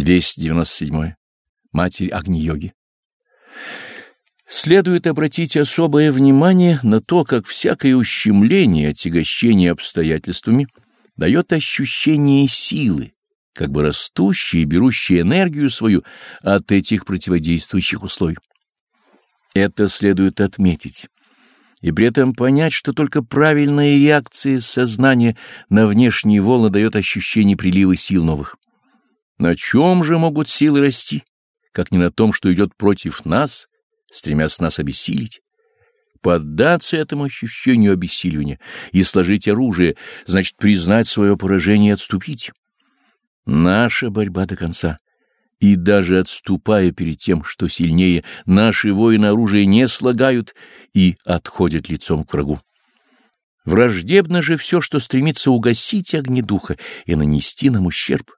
297. Матерь Агни-йоги. Следует обратить особое внимание на то, как всякое ущемление, отягощение обстоятельствами дает ощущение силы, как бы растущей и берущей энергию свою от этих противодействующих условий. Это следует отметить и при этом понять, что только правильная реакция сознания на внешние волны дает ощущение прилива сил новых. На чем же могут силы расти, как не на том, что идет против нас, стремясь нас обессилить? Поддаться этому ощущению обессиливания и сложить оружие, значит признать свое поражение и отступить. Наша борьба до конца. И даже отступая перед тем, что сильнее, наши воины оружие не слагают и отходят лицом к врагу. Враждебно же все, что стремится угасить огни духа и нанести нам ущерб.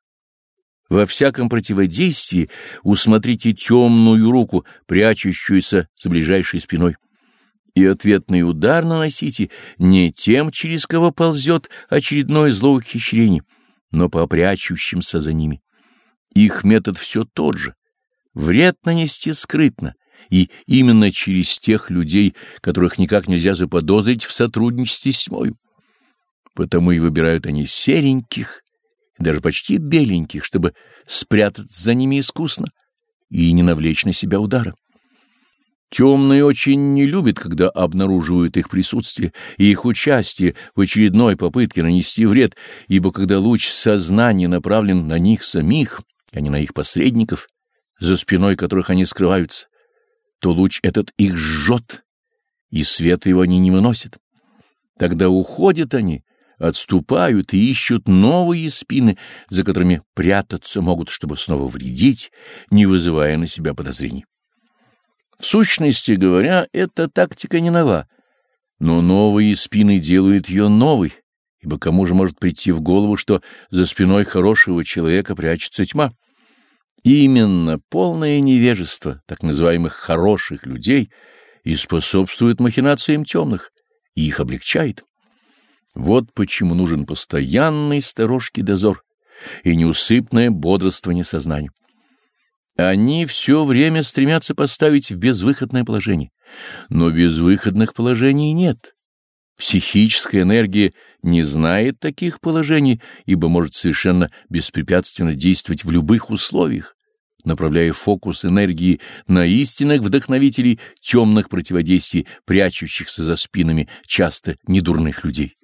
Во всяком противодействии усмотрите темную руку, прячущуюся за ближайшей спиной. И ответный удар наносите не тем, через кого ползет очередное злоухищрение, но по прячущимся за ними. Их метод все тот же. Вред нанести скрытно, и именно через тех людей, которых никак нельзя заподозрить в сотрудничестве с тьмою. Потому и выбирают они сереньких, даже почти беленьких, чтобы спрятаться за ними искусно и не навлечь на себя удара. Темные очень не любят, когда обнаруживают их присутствие и их участие в очередной попытке нанести вред, ибо когда луч сознания направлен на них самих, а не на их посредников, за спиной которых они скрываются, то луч этот их жжет, и света его они не выносят. Тогда уходят они, отступают и ищут новые спины, за которыми прятаться могут, чтобы снова вредить, не вызывая на себя подозрений. В сущности говоря, эта тактика не нова, но новые спины делают ее новой, ибо кому же может прийти в голову, что за спиной хорошего человека прячется тьма? Именно полное невежество так называемых «хороших людей» и способствует махинациям темных, и их облегчает. Вот почему нужен постоянный сторожкий дозор и неусыпное бодрствование сознания. Они все время стремятся поставить в безвыходное положение, но безвыходных положений нет. Психическая энергия не знает таких положений, ибо может совершенно беспрепятственно действовать в любых условиях, направляя фокус энергии на истинных вдохновителей темных противодействий, прячущихся за спинами часто недурных людей.